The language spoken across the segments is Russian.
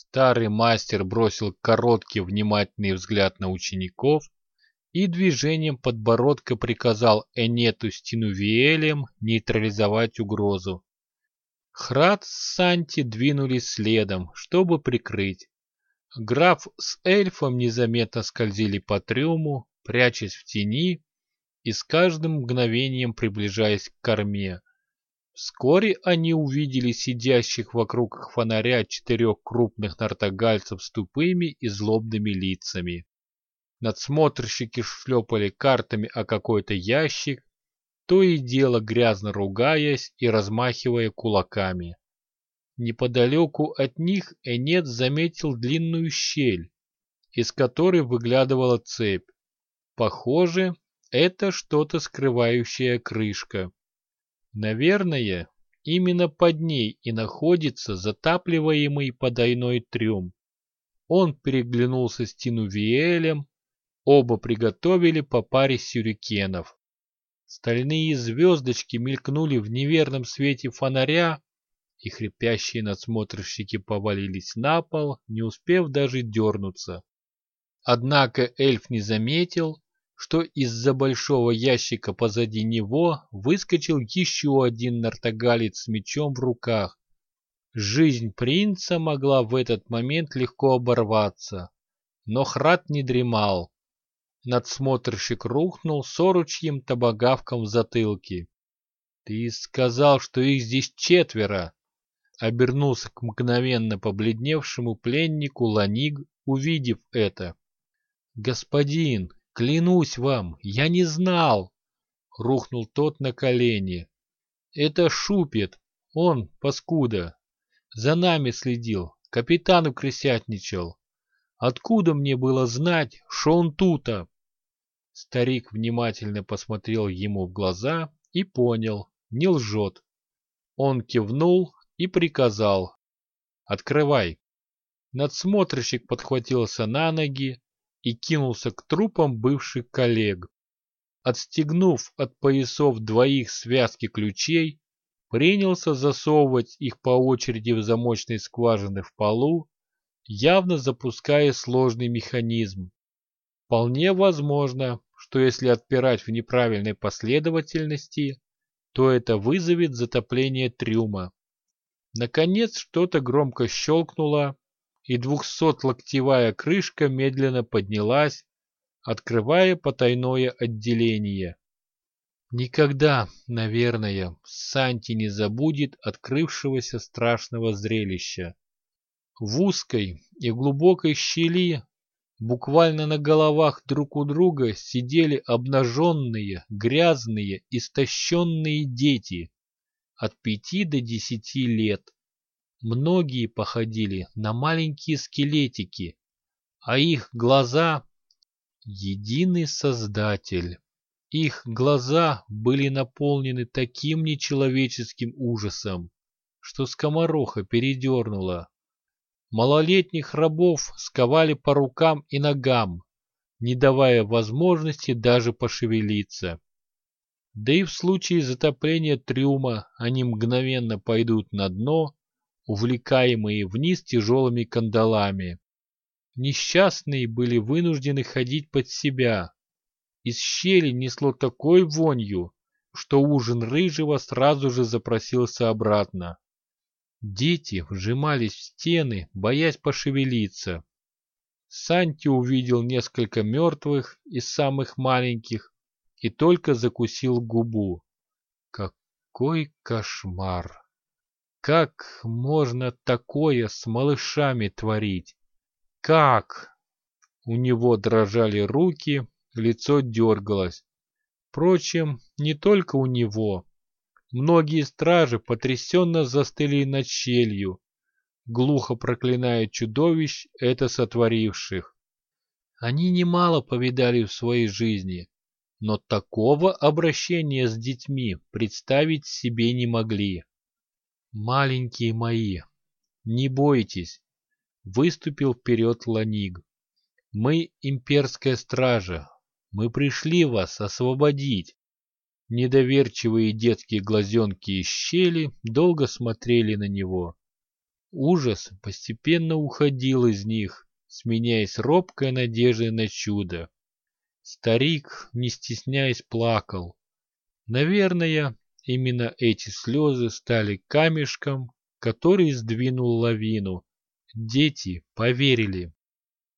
Старый мастер бросил короткий внимательный взгляд на учеников и движением подбородка приказал Энету с нейтрализовать угрозу. Храд с Санти двинулись следом, чтобы прикрыть. Граф с эльфом незаметно скользили по трюму, прячась в тени и с каждым мгновением приближаясь к корме. Вскоре они увидели сидящих вокруг фонаря четырех крупных нартогальцев с тупыми и злобными лицами. Надсмотрщики шлепали картами о какой-то ящик, то и дело грязно ругаясь и размахивая кулаками. Неподалеку от них Энет заметил длинную щель, из которой выглядывала цепь. Похоже, это что-то скрывающая крышка. Наверное, именно под ней и находится затапливаемый подойной трюм. Он переглянулся с Тинувиэлем, оба приготовили по паре сюрикенов. Стальные звездочки мелькнули в неверном свете фонаря, и хрипящие надсмотрщики повалились на пол, не успев даже дернуться. Однако эльф не заметил, что из-за большого ящика позади него выскочил еще один нартогалец с мечом в руках. Жизнь принца могла в этот момент легко оборваться, но Храд не дремал. Надсмотрщик рухнул с оручьим табагавком в затылке. «Ты сказал, что их здесь четверо!» Обернулся к мгновенно побледневшему пленнику Ланиг, увидев это. «Господин, клянусь вам, я не знал!» Рухнул тот на колени. «Это Шупет, он, паскуда, за нами следил, капитану крысятничал. Откуда мне было знать, что он тута?» Старик внимательно посмотрел ему в глаза и понял, не лжет. Он кивнул и приказал «Открывай». Надсмотрщик подхватился на ноги и кинулся к трупам бывших коллег. Отстегнув от поясов двоих связки ключей, принялся засовывать их по очереди в замочные скважины в полу, явно запуская сложный механизм. Вполне возможно, что если отпирать в неправильной последовательности, то это вызовет затопление трюма. Наконец что-то громко щелкнуло, и двухсотлоктевая крышка медленно поднялась, открывая потайное отделение. Никогда, наверное, Санти не забудет открывшегося страшного зрелища. В узкой и глубокой щели Буквально на головах друг у друга сидели обнаженные, грязные, истощенные дети от пяти до десяти лет. Многие походили на маленькие скелетики, а их глаза — единый создатель. Их глаза были наполнены таким нечеловеческим ужасом, что скомороха передернула. Малолетних рабов сковали по рукам и ногам, не давая возможности даже пошевелиться. Да и в случае затопления трюма они мгновенно пойдут на дно, увлекаемые вниз тяжелыми кандалами. Несчастные были вынуждены ходить под себя. Из щели несло такой вонью, что ужин рыжего сразу же запросился обратно. Дети вжимались в стены, боясь пошевелиться. Санти увидел несколько мертвых из самых маленьких и только закусил губу. Какой кошмар! Как можно такое с малышами творить? Как? У него дрожали руки, лицо дергалось. Впрочем, не только у него. Многие стражи потрясенно застыли над щелью, глухо проклиная чудовищ, это сотворивших. Они немало повидали в своей жизни, но такого обращения с детьми представить себе не могли. «Маленькие мои, не бойтесь!» — выступил вперед Ланиг. «Мы имперская стража, мы пришли вас освободить. Недоверчивые детские глазенки из щели долго смотрели на него. Ужас постепенно уходил из них, сменяясь робкой надеждой на чудо. Старик, не стесняясь, плакал. Наверное, именно эти слезы стали камешком, который сдвинул лавину. Дети поверили.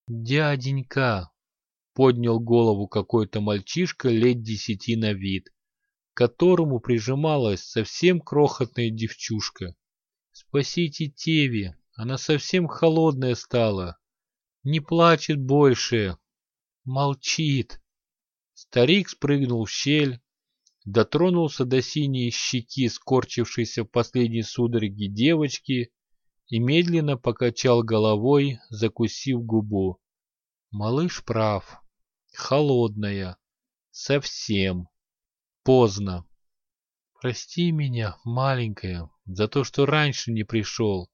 «Дяденька!» — поднял голову какой-то мальчишка лет десяти на вид, к которому прижималась совсем крохотная девчушка. «Спасите Теви, она совсем холодная стала. Не плачет больше. Молчит». Старик спрыгнул в щель, дотронулся до синей щеки скорчившейся в последней судороге девочки и медленно покачал головой, закусив губу. Малыш прав. Холодная. Совсем. Поздно. Прости меня, маленькая, за то, что раньше не пришел.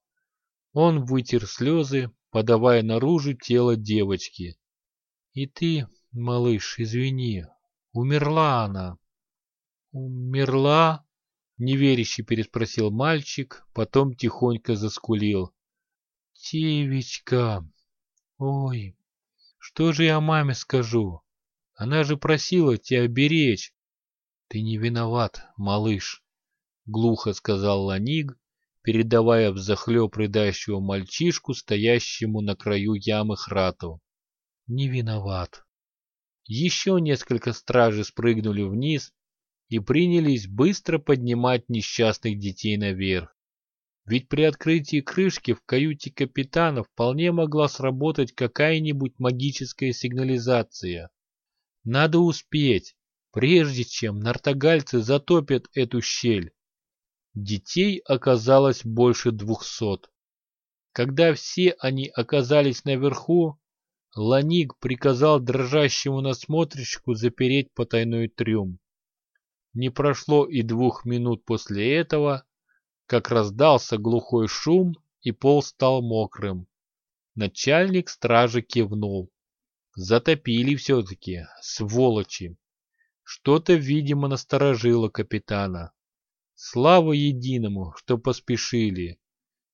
Он вытер слезы, подавая наружу тело девочки. И ты, малыш, извини, умерла она. «Умерла?» — неверяще переспросил мальчик, потом тихонько заскулил. «Тевечка! Ой, что же я маме скажу? Она же просила тебя беречь!» «Ты не виноват, малыш!» — глухо сказал Ланиг, передавая взахлеб рыдающего мальчишку, стоящему на краю ямы храту. «Не виноват!» Еще несколько стражей спрыгнули вниз, и принялись быстро поднимать несчастных детей наверх. Ведь при открытии крышки в каюте капитана вполне могла сработать какая-нибудь магическая сигнализация. Надо успеть, прежде чем нартогальцы затопят эту щель. Детей оказалось больше двухсот. Когда все они оказались наверху, Ланик приказал дрожащему насмотрщику запереть потайной трюм. Не прошло и двух минут после этого, как раздался глухой шум, и пол стал мокрым. Начальник стражи кивнул. Затопили все-таки, сволочи. Что-то, видимо, насторожило капитана. Слава единому, что поспешили.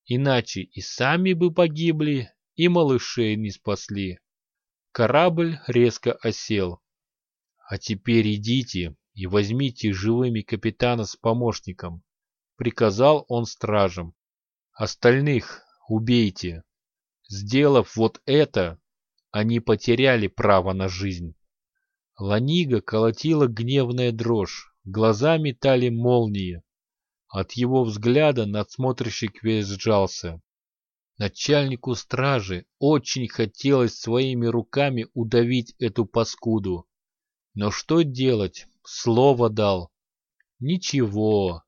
Иначе и сами бы погибли, и малышей не спасли. Корабль резко осел. А теперь идите, и возьмите живыми капитана с помощником, приказал он стражам. Остальных убейте. Сделав вот это, они потеряли право на жизнь. Ланига колотила гневная дрожь, глаза метали молнии. От его взгляда надсмотрщик весь сжался. Начальнику стражи очень хотелось своими руками удавить эту паскуду. Но что делать? Слово дал. Ничего.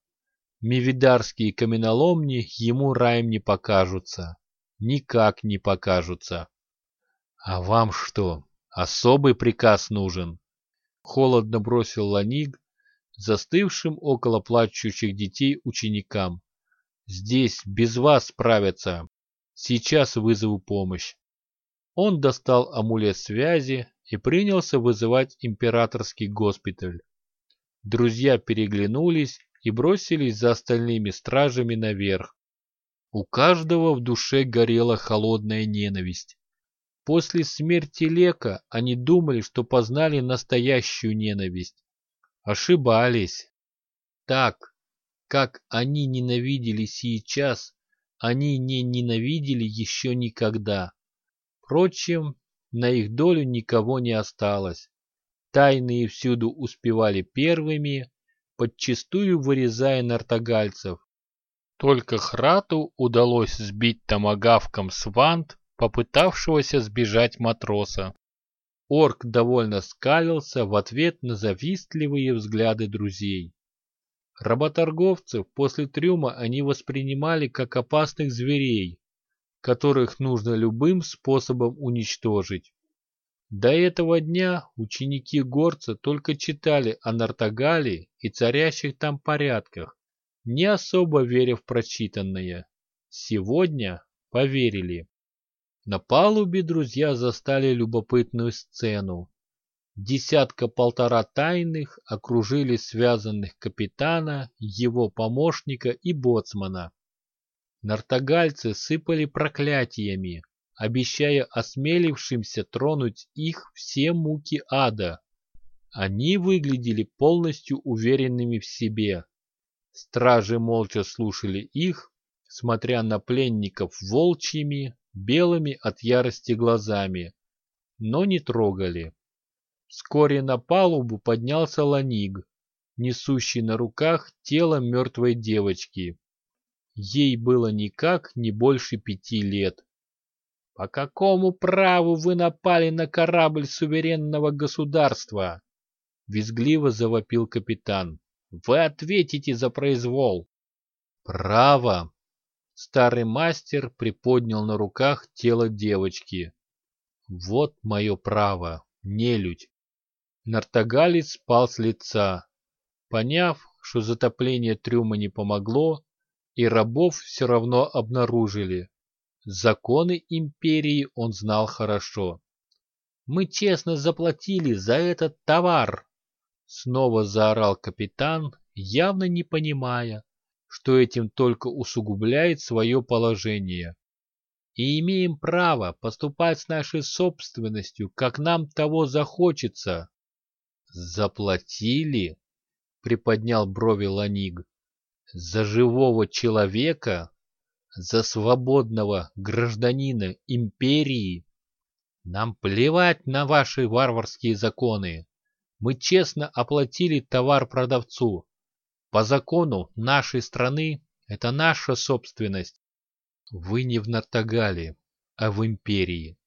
Мивидарские каменоломни ему раем не покажутся. Никак не покажутся. А вам что, особый приказ нужен? Холодно бросил Ланиг, застывшим около плачущих детей ученикам. Здесь без вас справятся. Сейчас вызову помощь. Он достал амулет связи, и принялся вызывать императорский госпиталь. Друзья переглянулись и бросились за остальными стражами наверх. У каждого в душе горела холодная ненависть. После смерти Лека они думали, что познали настоящую ненависть. Ошибались. Так, как они ненавидели сейчас, они не ненавидели еще никогда. Впрочем, на их долю никого не осталось. Тайные всюду успевали первыми, подчистую вырезая нартогальцев. Только Храту удалось сбить томагавком свант, попытавшегося сбежать матроса. Орк довольно скалился в ответ на завистливые взгляды друзей. Работорговцев после трюма они воспринимали как опасных зверей, которых нужно любым способом уничтожить. До этого дня ученики горца только читали о Нартагале и царящих там порядках, не особо веря в прочитанное. Сегодня поверили. На палубе друзья застали любопытную сцену. Десятка-полтора тайных окружили связанных капитана, его помощника и боцмана. Нартогальцы сыпали проклятиями, обещая осмелившимся тронуть их все муки ада. Они выглядели полностью уверенными в себе. Стражи молча слушали их, смотря на пленников волчьими, белыми от ярости глазами, но не трогали. Вскоре на палубу поднялся Ланиг, несущий на руках тело мертвой девочки. Ей было никак не больше пяти лет. «По какому праву вы напали на корабль суверенного государства?» Визгливо завопил капитан. «Вы ответите за произвол!» «Право!» Старый мастер приподнял на руках тело девочки. «Вот мое право, нелюдь!» Нартогалец спал с лица. Поняв, что затопление трюма не помогло, и рабов все равно обнаружили, Законы империи он знал хорошо. «Мы честно заплатили за этот товар!» Снова заорал капитан, явно не понимая, что этим только усугубляет свое положение. И имеем право поступать с нашей собственностью, как нам того захочется. Заплатили? Приподнял брови Ланиг. За живого человека? за свободного гражданина империи. Нам плевать на ваши варварские законы. Мы честно оплатили товар продавцу. По закону нашей страны это наша собственность. Вы не в Нартагале, а в империи.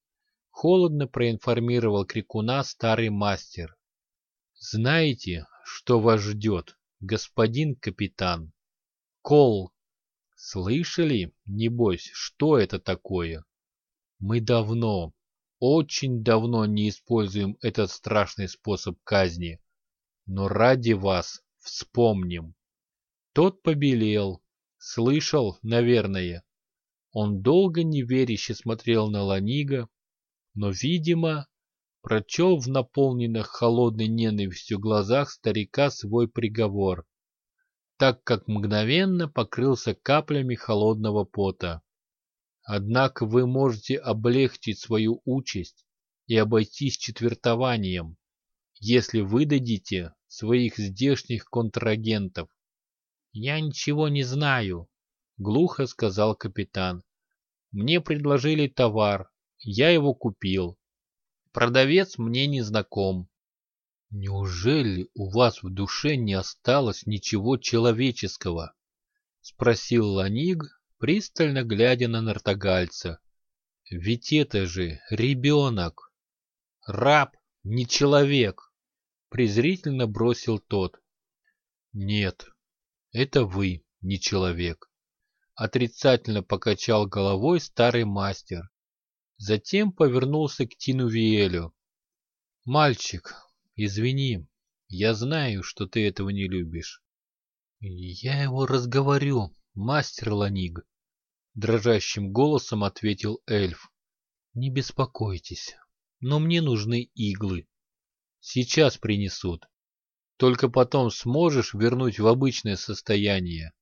Холодно проинформировал Крикуна старый мастер. Знаете, что вас ждет, господин капитан? Кол Слышали, небось, что это такое? Мы давно, очень давно не используем этот страшный способ казни, но ради вас вспомним. Тот побелел, слышал, наверное. Он долго неверяще смотрел на Ланига, но, видимо, прочел в наполненных холодной ненавистью глазах старика свой приговор так как мгновенно покрылся каплями холодного пота. Однако вы можете облегчить свою участь и обойтись четвертованием, если выдадите своих здешних контрагентов. «Я ничего не знаю», — глухо сказал капитан. «Мне предложили товар, я его купил. Продавец мне не знаком. «Неужели у вас в душе не осталось ничего человеческого?» — спросил Ланиг, пристально глядя на нартогальца. «Ведь это же ребенок!» «Раб, не человек!» — презрительно бросил тот. «Нет, это вы не человек!» — отрицательно покачал головой старый мастер. Затем повернулся к Тину Виэлю. «Мальчик, Извини, я знаю, что ты этого не любишь. Я его разговорю, мастер Ланиг. Дрожащим голосом ответил эльф. Не беспокойтесь, но мне нужны иглы. Сейчас принесут. Только потом сможешь вернуть в обычное состояние.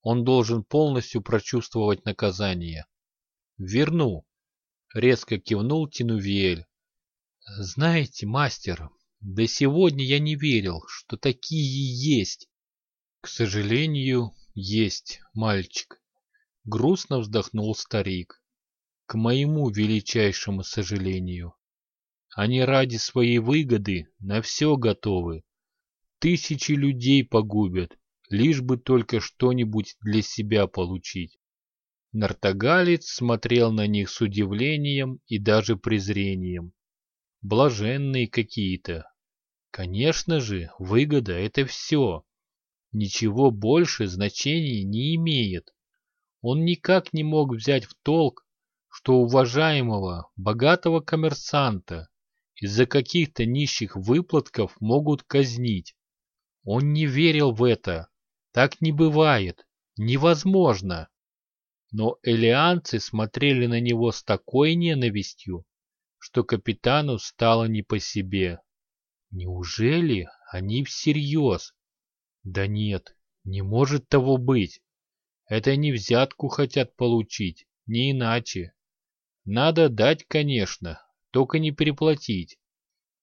Он должен полностью прочувствовать наказание. Верну. Резко кивнул Тинувиэль. Знаете, мастер, до сегодня я не верил, что такие есть. К сожалению, есть, мальчик. Грустно вздохнул старик. К моему величайшему сожалению. Они ради своей выгоды на все готовы. Тысячи людей погубят, лишь бы только что-нибудь для себя получить. Нартогалец смотрел на них с удивлением и даже презрением. Блаженные какие-то, Конечно же, выгода – это все. Ничего больше значения не имеет. Он никак не мог взять в толк, что уважаемого, богатого коммерсанта из-за каких-то нищих выплатков могут казнить. Он не верил в это. Так не бывает. Невозможно. Но элианцы смотрели на него с такой ненавистью, что капитану стало не по себе. Неужели они всерьез? Да нет, не может того быть. Это они взятку хотят получить, не иначе. Надо дать, конечно, только не переплатить.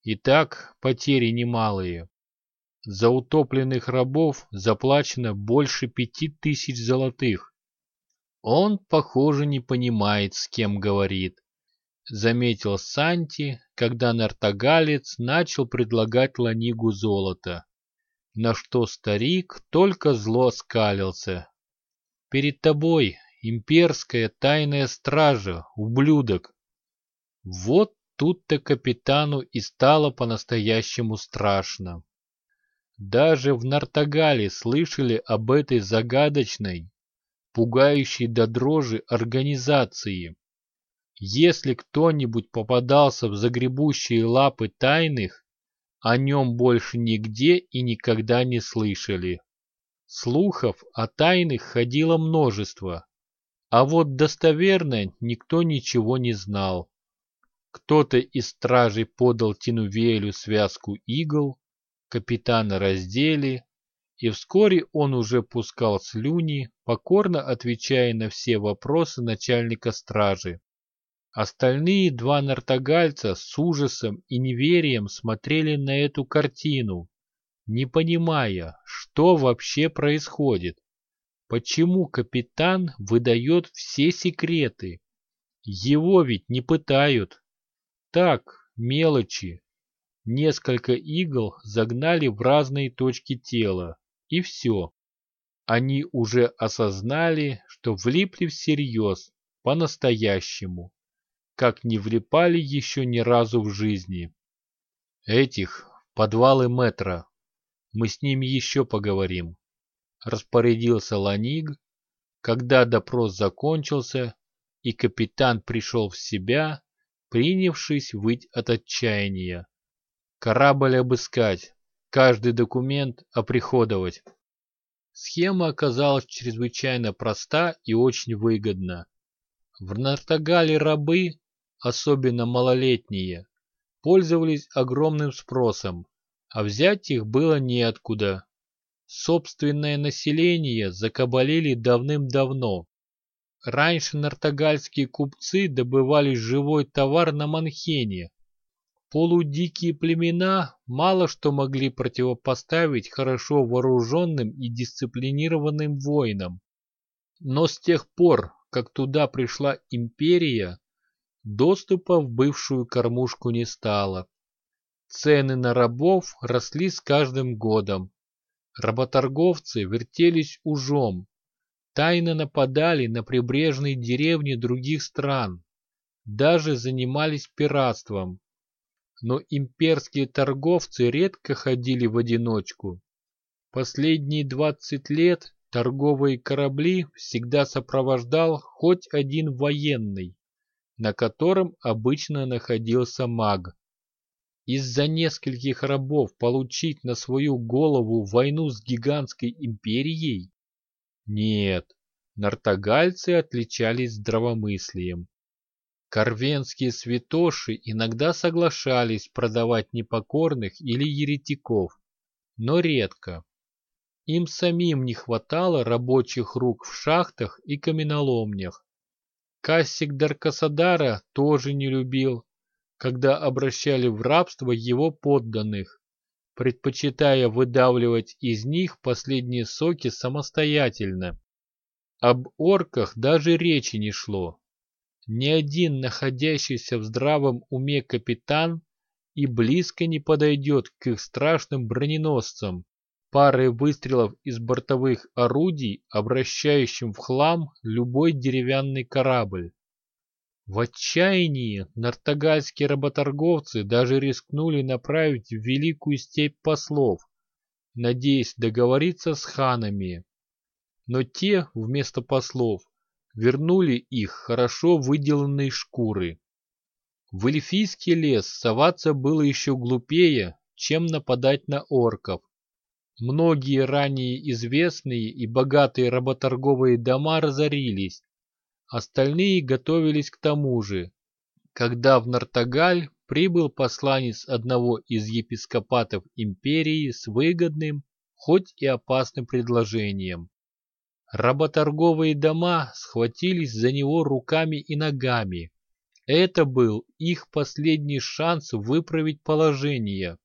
И так потери немалые. За утопленных рабов заплачено больше пяти тысяч золотых. Он, похоже, не понимает, с кем говорит. Заметил Санти, когда нартогалец начал предлагать Ланигу золото. На что старик только зло скалился. Перед тобой имперская тайная стража, ублюдок. Вот тут-то капитану и стало по-настоящему страшно. Даже в Нартагале слышали об этой загадочной, пугающей до дрожи организации. Если кто-нибудь попадался в загребущие лапы тайных, о нем больше нигде и никогда не слышали. Слухов о тайных ходило множество, а вот достоверно никто ничего не знал. Кто-то из стражей подал Тинувелю связку игл, Капитана раздели, и вскоре он уже пускал слюни, покорно отвечая на все вопросы начальника стражи. Остальные два нартогальца с ужасом и неверием смотрели на эту картину, не понимая, что вообще происходит. Почему капитан выдает все секреты? Его ведь не пытают. Так, мелочи, Несколько игл загнали в разные точки тела, и все. Они уже осознали, что влипли всерьез, по-настоящему, как не влипали еще ни разу в жизни. Этих подвалы метро. Мы с ними еще поговорим. Распорядился Ланиг, когда допрос закончился, и капитан пришел в себя, принявшись выть от отчаяния. Корабль обыскать, каждый документ оприходовать. Схема оказалась чрезвычайно проста и очень выгодна. В Нартагале рабы, особенно малолетние, пользовались огромным спросом, а взять их было неоткуда. Собственное население закабалили давным-давно. Раньше нартагальские купцы добывали живой товар на Манхене, Полудикие племена мало что могли противопоставить хорошо вооруженным и дисциплинированным воинам. Но с тех пор, как туда пришла империя, доступа в бывшую кормушку не стало. Цены на рабов росли с каждым годом. Работорговцы вертелись ужом, тайно нападали на прибрежные деревни других стран, даже занимались пиратством но имперские торговцы редко ходили в одиночку. Последние 20 лет торговые корабли всегда сопровождал хоть один военный, на котором обычно находился маг. Из-за нескольких рабов получить на свою голову войну с гигантской империей? Нет, нартогальцы отличались здравомыслием. Корвенские святоши иногда соглашались продавать непокорных или еретиков, но редко. Им самим не хватало рабочих рук в шахтах и каменоломнях. Кассик Даркасадара тоже не любил, когда обращали в рабство его подданных, предпочитая выдавливать из них последние соки самостоятельно. Об орках даже речи не шло ни один находящийся в здравом уме капитан и близко не подойдет к их страшным броненосцам, парой выстрелов из бортовых орудий, обращающим в хлам любой деревянный корабль. В отчаянии нартогальские работорговцы даже рискнули направить в великую степь послов, надеясь договориться с ханами. Но те, вместо послов, вернули их хорошо выделанные шкуры. В эльфийский лес соваться было еще глупее, чем нападать на орков. Многие ранее известные и богатые работорговые дома разорились, остальные готовились к тому же, когда в Нартагаль прибыл посланец одного из епископатов империи с выгодным, хоть и опасным предложением. Работорговые дома схватились за него руками и ногами. Это был их последний шанс выправить положение.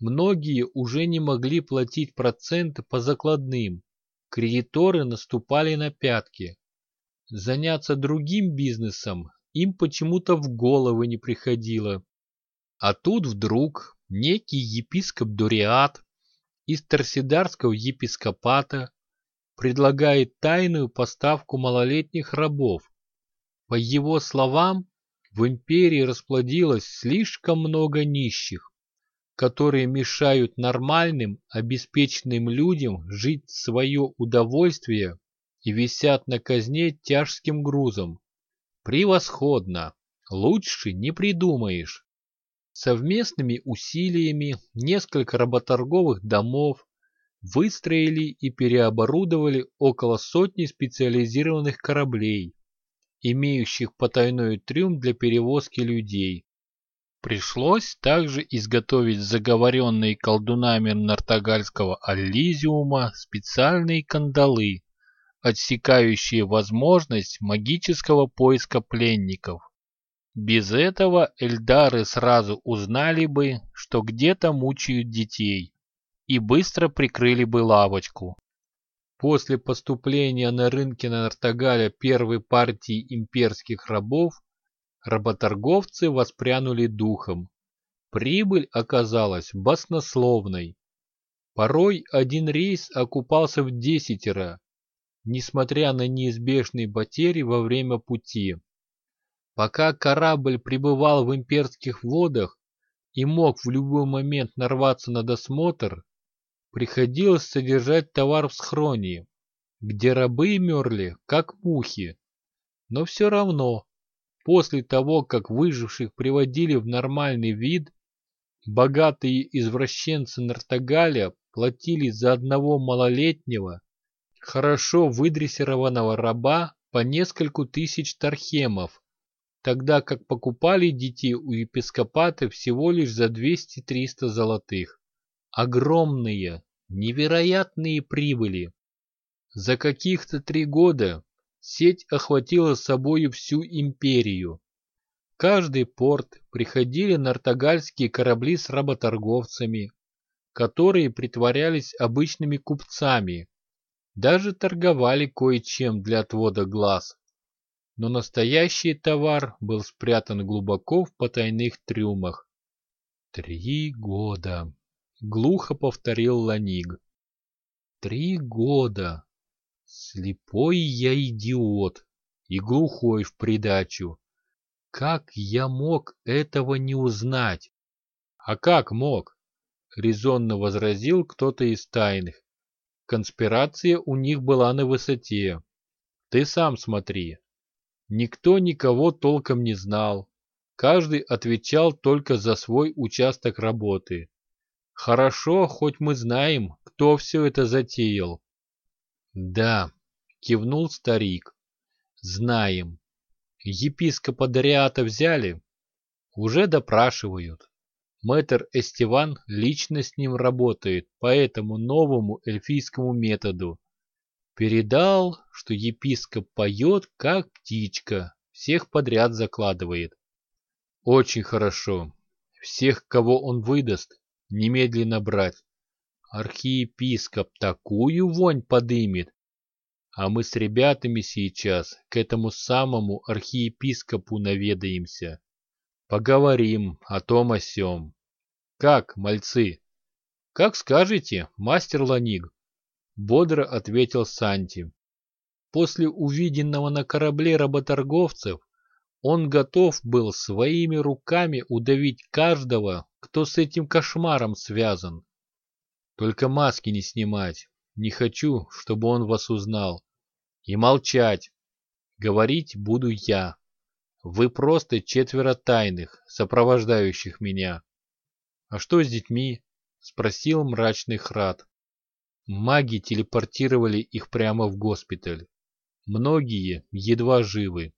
Многие уже не могли платить проценты по закладным. Кредиторы наступали на пятки. Заняться другим бизнесом им почему-то в голову не приходило. А тут вдруг некий епископ Дуриат из Торсидарского епископата предлагает тайную поставку малолетних рабов. По его словам, в империи расплодилось слишком много нищих, которые мешают нормальным, обеспеченным людям жить свое удовольствие и висят на казне тяжким грузом. Превосходно! Лучше не придумаешь. Совместными усилиями несколько работорговых домов выстроили и переоборудовали около сотни специализированных кораблей, имеющих потайной трюм для перевозки людей. Пришлось также изготовить заговоренные колдунами нартогальского аллизиума специальные кандалы, отсекающие возможность магического поиска пленников. Без этого эльдары сразу узнали бы, что где-то мучают детей, и быстро прикрыли бы лавочку. После поступления на рынке на Нартагаля первой партии имперских рабов, работорговцы воспрянули духом. Прибыль оказалась баснословной. Порой один рейс окупался в десятеро, несмотря на неизбежные потери во время пути. Пока корабль пребывал в имперских водах и мог в любой момент нарваться на досмотр, приходилось содержать товар в схроне, где рабы мерли, как мухи. Но все равно, после того, как выживших приводили в нормальный вид, богатые извращенцы Нартагаля платили за одного малолетнего хорошо выдрессированного раба по нескольку тысяч тархемов, тогда как покупали детей у епископата всего лишь за 200-300 золотых. Огромные, невероятные прибыли. За каких-то три года сеть охватила собою всю империю. Каждый порт приходили нартогальские корабли с работорговцами, которые притворялись обычными купцами, даже торговали кое-чем для отвода глаз. Но настоящий товар был спрятан глубоко в потайных трюмах. Три года. Глухо повторил Ланиг. Три года. Слепой я идиот и глухой в придачу. Как я мог этого не узнать? А как мог? Резонно возразил кто-то из тайных. Конспирация у них была на высоте. Ты сам смотри. Никто никого толком не знал. Каждый отвечал только за свой участок работы. Хорошо, хоть мы знаем, кто все это затеял. Да, кивнул старик. Знаем. Епископа Дариата взяли? Уже допрашивают. Мэтр Эстиван лично с ним работает по этому новому эльфийскому методу. Передал, что епископ поет, как птичка, всех подряд закладывает. Очень хорошо. Всех, кого он выдаст, немедленно брать. Архиепископ такую вонь подымет. А мы с ребятами сейчас к этому самому архиепископу наведаемся. Поговорим о том о сём. Как, мальцы? Как скажете, мастер Ланиг, бодро ответил Санти. После увиденного на корабле работорговцев он готов был своими руками удавить каждого, кто с этим кошмаром связан. Только маски не снимать. Не хочу, чтобы он вас узнал. И молчать. Говорить буду я. Вы просто четверо тайных, сопровождающих меня. А что с детьми? Спросил мрачный Храд. Маги телепортировали их прямо в госпиталь. Многие едва живы.